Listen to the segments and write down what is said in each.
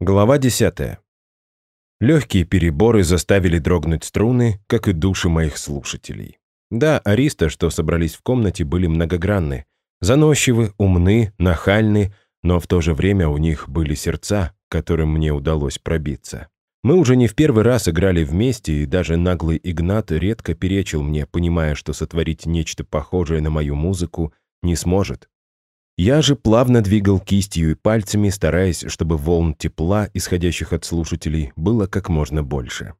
Глава 10. Легкие переборы заставили дрогнуть струны, как и души моих слушателей. Да, ариста, что собрались в комнате, были многогранны. Заносчивы, умны, нахальны, но в то же время у них были сердца, которым мне удалось пробиться. Мы уже не в первый раз играли вместе, и даже наглый Игнат редко перечил мне, понимая, что сотворить нечто похожее на мою музыку не сможет. Я же плавно двигал кистью и пальцами, стараясь, чтобы волн тепла, исходящих от слушателей, было как можно больше.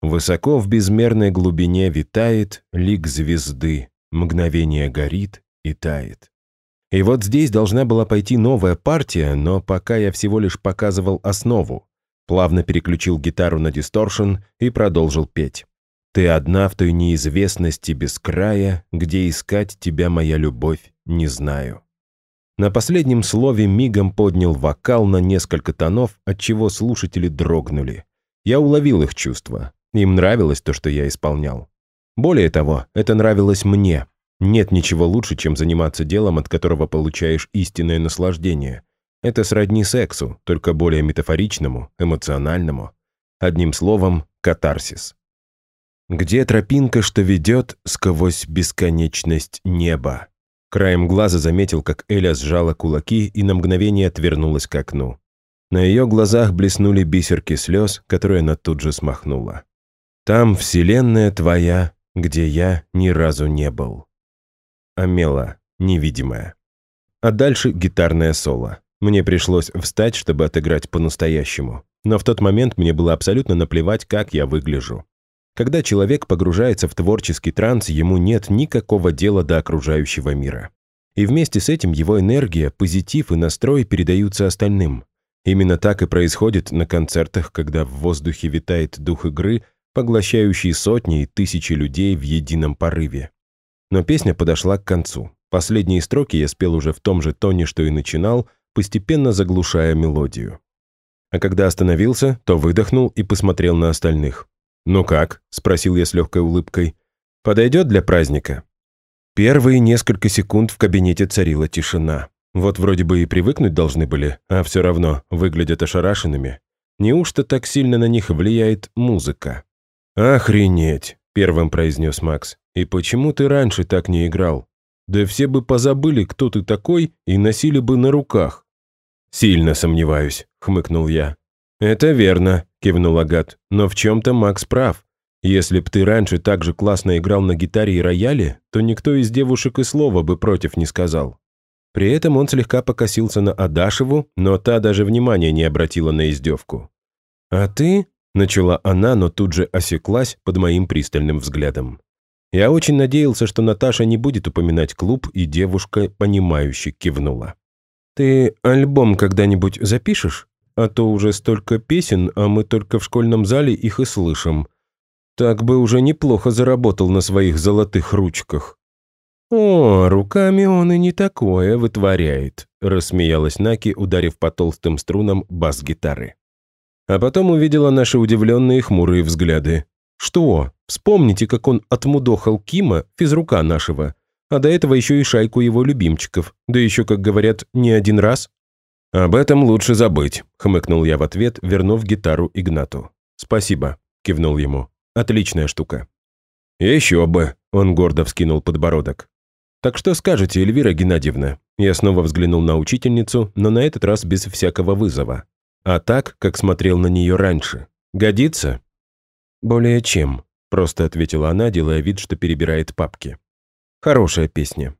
Высоко в безмерной глубине витает лик звезды, мгновение горит и тает. И вот здесь должна была пойти новая партия, но пока я всего лишь показывал основу. Плавно переключил гитару на дисторшн и продолжил петь. «Ты одна в той неизвестности без края, где искать тебя, моя любовь, не знаю». На последнем слове мигом поднял вокал на несколько тонов, отчего слушатели дрогнули. Я уловил их чувства. Им нравилось то, что я исполнял. Более того, это нравилось мне. Нет ничего лучше, чем заниматься делом, от которого получаешь истинное наслаждение. Это сродни сексу, только более метафоричному, эмоциональному. Одним словом, катарсис. Где тропинка, что ведет сквозь бесконечность неба? Краем глаза заметил, как Эля сжала кулаки и на мгновение отвернулась к окну. На ее глазах блеснули бисерки слез, которые она тут же смахнула. «Там вселенная твоя, где я ни разу не был». Амела, невидимая. А дальше гитарное соло. Мне пришлось встать, чтобы отыграть по-настоящему. Но в тот момент мне было абсолютно наплевать, как я выгляжу. Когда человек погружается в творческий транс, ему нет никакого дела до окружающего мира. И вместе с этим его энергия, позитив и настрой передаются остальным. Именно так и происходит на концертах, когда в воздухе витает дух игры, поглощающий сотни и тысячи людей в едином порыве. Но песня подошла к концу. Последние строки я спел уже в том же тоне, что и начинал, постепенно заглушая мелодию. А когда остановился, то выдохнул и посмотрел на остальных. «Ну как?» – спросил я с легкой улыбкой. «Подойдет для праздника?» Первые несколько секунд в кабинете царила тишина. Вот вроде бы и привыкнуть должны были, а все равно выглядят ошарашенными. Неужто так сильно на них влияет музыка? «Охренеть!» – первым произнес Макс. «И почему ты раньше так не играл? Да все бы позабыли, кто ты такой, и носили бы на руках». «Сильно сомневаюсь», – хмыкнул я. «Это верно», – кивнул Агат. «Но в чем-то Макс прав. Если б ты раньше так же классно играл на гитаре и рояле, то никто из девушек и слова бы против не сказал». При этом он слегка покосился на Адашеву, но та даже внимания не обратила на издевку. «А ты?» – начала она, но тут же осеклась под моим пристальным взглядом. Я очень надеялся, что Наташа не будет упоминать клуб, и девушка, понимающе кивнула. «Ты альбом когда-нибудь запишешь?» А то уже столько песен, а мы только в школьном зале их и слышим. Так бы уже неплохо заработал на своих золотых ручках». «О, руками он и не такое вытворяет», – рассмеялась Наки, ударив по толстым струнам бас-гитары. А потом увидела наши удивленные хмурые взгляды. «Что? Вспомните, как он отмудохал Кима, физрука нашего, а до этого еще и шайку его любимчиков, да еще, как говорят, не один раз». «Об этом лучше забыть», — хмыкнул я в ответ, вернув гитару Игнату. «Спасибо», — кивнул ему. «Отличная штука». «Еще бы», — он гордо вскинул подбородок. «Так что скажете, Эльвира Геннадьевна?» Я снова взглянул на учительницу, но на этот раз без всякого вызова. А так, как смотрел на нее раньше. «Годится?» «Более чем», — просто ответила она, делая вид, что перебирает папки. «Хорошая песня.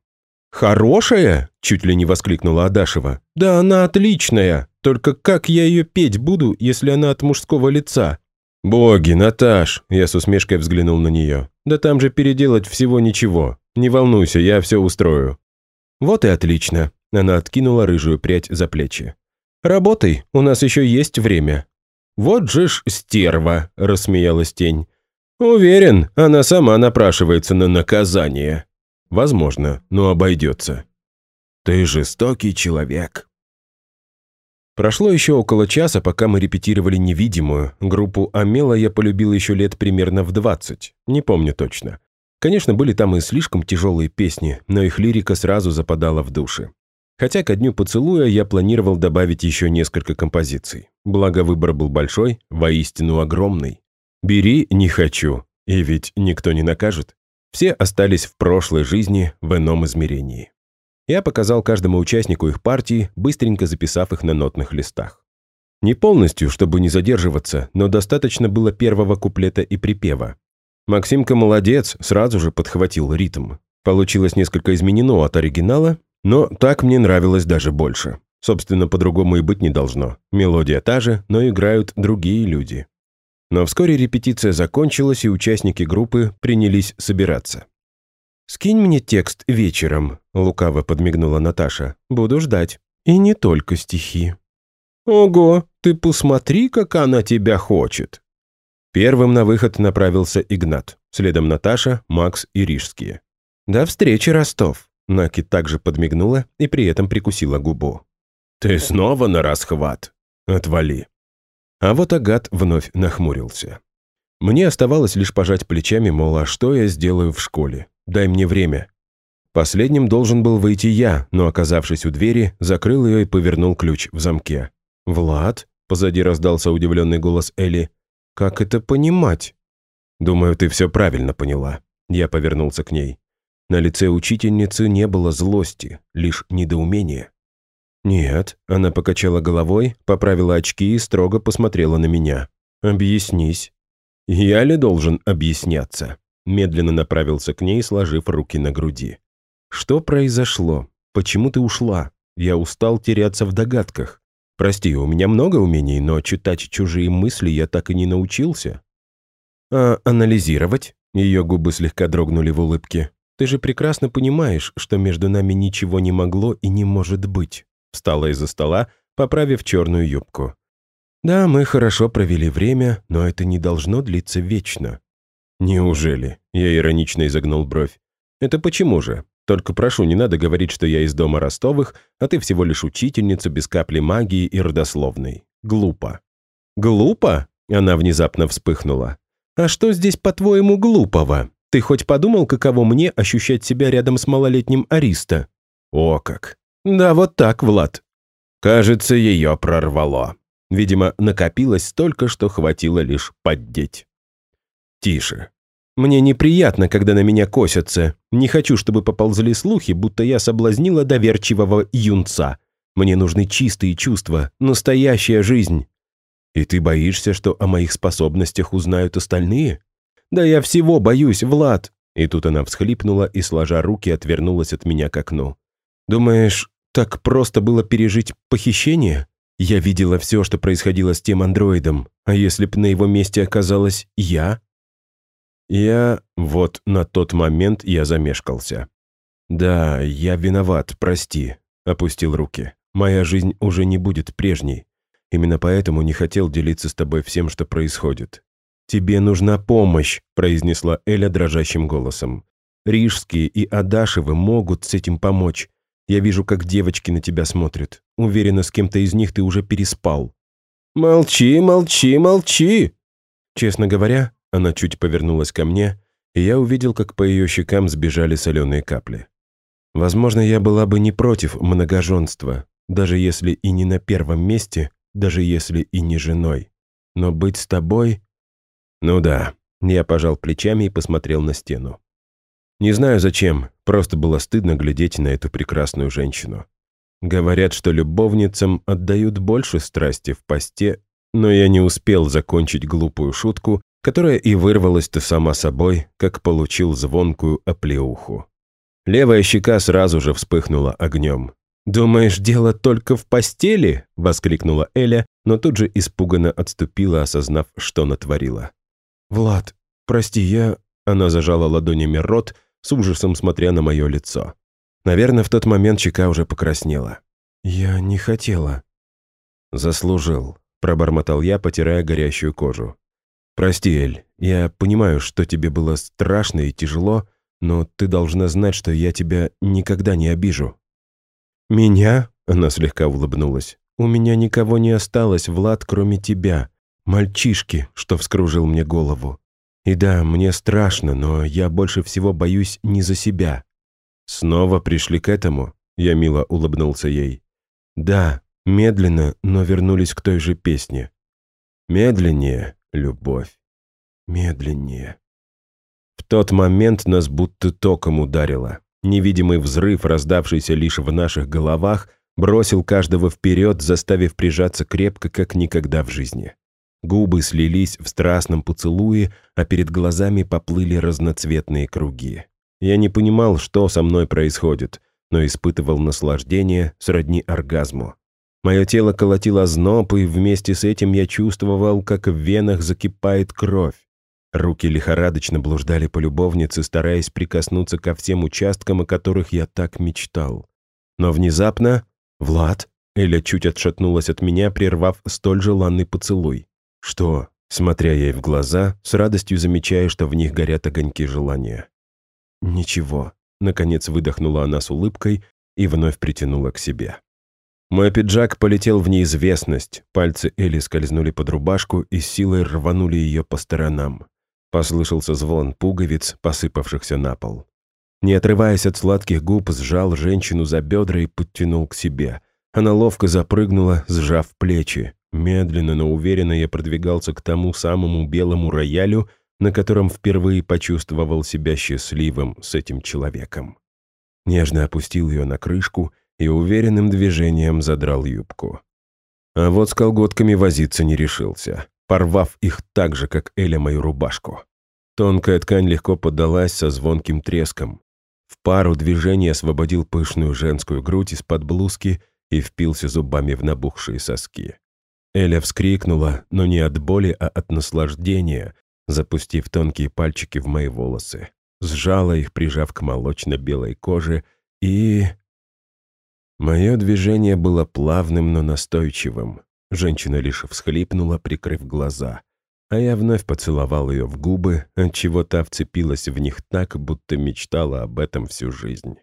«Хорошая?» – чуть ли не воскликнула Адашева. «Да она отличная! Только как я ее петь буду, если она от мужского лица?» «Боги, Наташ!» – я с усмешкой взглянул на нее. «Да там же переделать всего ничего. Не волнуйся, я все устрою». «Вот и отлично!» – она откинула рыжую прядь за плечи. «Работай, у нас еще есть время». «Вот же ж стерва!» – рассмеялась тень. «Уверен, она сама напрашивается на наказание». Возможно, но обойдется. Ты жестокий человек. Прошло еще около часа, пока мы репетировали невидимую. Группу Амела я полюбил еще лет примерно в 20, не помню точно. Конечно, были там и слишком тяжелые песни, но их лирика сразу западала в души. Хотя ко дню поцелуя я планировал добавить еще несколько композиций. Благо выбор был большой, воистину огромный. «Бери, не хочу», и ведь никто не накажет. Все остались в прошлой жизни в ином измерении. Я показал каждому участнику их партии, быстренько записав их на нотных листах. Не полностью, чтобы не задерживаться, но достаточно было первого куплета и припева. Максимка молодец, сразу же подхватил ритм. Получилось несколько изменено от оригинала, но так мне нравилось даже больше. Собственно, по-другому и быть не должно. Мелодия та же, но играют другие люди. Но вскоре репетиция закончилась, и участники группы принялись собираться. «Скинь мне текст вечером», — лукаво подмигнула Наташа. «Буду ждать. И не только стихи». «Ого, ты посмотри, как она тебя хочет!» Первым на выход направился Игнат, следом Наташа, Макс и Рижские. «До встречи, Ростов!» Наки также подмигнула и при этом прикусила губу. «Ты снова на расхват? Отвали!» А вот Агат вновь нахмурился. Мне оставалось лишь пожать плечами, мол, а что я сделаю в школе? Дай мне время. Последним должен был выйти я, но, оказавшись у двери, закрыл ее и повернул ключ в замке. «Влад?» – позади раздался удивленный голос Элли. «Как это понимать?» «Думаю, ты все правильно поняла». Я повернулся к ней. На лице учительницы не было злости, лишь недоумение. «Нет», – она покачала головой, поправила очки и строго посмотрела на меня. «Объяснись». «Я ли должен объясняться?» Медленно направился к ней, сложив руки на груди. «Что произошло? Почему ты ушла? Я устал теряться в догадках. Прости, у меня много умений, но читать чужие мысли я так и не научился. А анализировать? Ее губы слегка дрогнули в улыбке. Ты же прекрасно понимаешь, что между нами ничего не могло и не может быть. Встала из-за стола, поправив черную юбку. Да, мы хорошо провели время, но это не должно длиться вечно. Неужели? Я иронично изогнул бровь. Это почему же? Только прошу, не надо говорить, что я из дома Ростовых, а ты всего лишь учительница без капли магии и родословной. Глупо». «Глупо?» — она внезапно вспыхнула. «А что здесь, по-твоему, глупого? Ты хоть подумал, каково мне ощущать себя рядом с малолетним Ариста?» «О как!» «Да вот так, Влад». Кажется, ее прорвало. Видимо, накопилось столько, что хватило лишь поддеть. «Тише. Мне неприятно, когда на меня косятся. Не хочу, чтобы поползли слухи, будто я соблазнила доверчивого юнца. Мне нужны чистые чувства, настоящая жизнь. И ты боишься, что о моих способностях узнают остальные? Да я всего боюсь, Влад. И тут она всхлипнула и, сложа руки, отвернулась от меня к окну. Думаешь, так просто было пережить похищение? Я видела все, что происходило с тем андроидом, а если б на его месте оказалась я? Я... Вот на тот момент я замешкался. «Да, я виноват, прости», — опустил руки. «Моя жизнь уже не будет прежней. Именно поэтому не хотел делиться с тобой всем, что происходит». «Тебе нужна помощь», — произнесла Эля дрожащим голосом. «Рижские и Адашевы могут с этим помочь. Я вижу, как девочки на тебя смотрят. Уверена, с кем-то из них ты уже переспал». «Молчи, молчи, молчи!» Честно говоря, она чуть повернулась ко мне, и я увидел, как по ее щекам сбежали соленые капли. Возможно, я была бы не против многоженства, даже если и не на первом месте, даже если и не женой. Но быть с тобой... Ну да, я пожал плечами и посмотрел на стену. Не знаю зачем, просто было стыдно глядеть на эту прекрасную женщину. Говорят, что любовницам отдают больше страсти в посте, но я не успел закончить глупую шутку, которая и вырвалась-то сама собой, как получил звонкую оплеуху. Левая щека сразу же вспыхнула огнем. «Думаешь, дело только в постели?» — воскликнула Эля, но тут же испуганно отступила, осознав, что натворила. «Влад, прости, я...» Она зажала ладонями рот, с ужасом смотря на мое лицо. Наверное, в тот момент щека уже покраснела. «Я не хотела». «Заслужил», — пробормотал я, потирая горящую кожу. «Прости, Эль, я понимаю, что тебе было страшно и тяжело, но ты должна знать, что я тебя никогда не обижу». «Меня?» — она слегка улыбнулась. «У меня никого не осталось, Влад, кроме тебя. Мальчишки, что вскружил мне голову. И да, мне страшно, но я больше всего боюсь не за себя». Снова пришли к этому. Я мило улыбнулся ей. «Да, медленно, но вернулись к той же песне. Медленнее, любовь. Медленнее». В тот момент нас будто током ударило. Невидимый взрыв, раздавшийся лишь в наших головах, бросил каждого вперед, заставив прижаться крепко, как никогда в жизни. Губы слились в страстном поцелуе, а перед глазами поплыли разноцветные круги. Я не понимал, что со мной происходит, но испытывал наслаждение сродни оргазму. Мое тело колотило зноб, и вместе с этим я чувствовал, как в венах закипает кровь. Руки лихорадочно блуждали по любовнице, стараясь прикоснуться ко всем участкам, о которых я так мечтал. Но внезапно... «Влад!» Эля чуть отшатнулась от меня, прервав столь желанный поцелуй. «Что?» Смотря ей в глаза, с радостью замечая, что в них горят огоньки желания. «Ничего», — наконец выдохнула она с улыбкой и вновь притянула к себе. Мой пиджак полетел в неизвестность, пальцы Эли скользнули под рубашку и силой рванули ее по сторонам. Послышался звон пуговиц, посыпавшихся на пол. Не отрываясь от сладких губ, сжал женщину за бедра и подтянул к себе. Она ловко запрыгнула, сжав плечи. Медленно, но уверенно я продвигался к тому самому белому роялю, на котором впервые почувствовал себя счастливым с этим человеком. Нежно опустил ее на крышку и уверенным движением задрал юбку. А вот с колготками возиться не решился, порвав их так же, как Эля мою рубашку. Тонкая ткань легко поддалась со звонким треском. В пару движений освободил пышную женскую грудь из-под блузки и впился зубами в набухшие соски. Эля вскрикнула, но не от боли, а от наслаждения, запустив тонкие пальчики в мои волосы. Сжала их, прижав к молочно-белой коже, и... Мое движение было плавным, но настойчивым. Женщина лишь всхлипнула, прикрыв глаза. А я вновь поцеловал ее в губы, отчего та вцепилась в них так, будто мечтала об этом всю жизнь.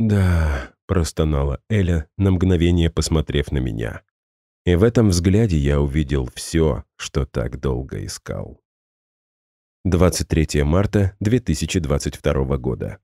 «Да», — простонала Эля, на мгновение посмотрев на меня. И в этом взгляде я увидел все, что так долго искал. 23 марта 2022 года.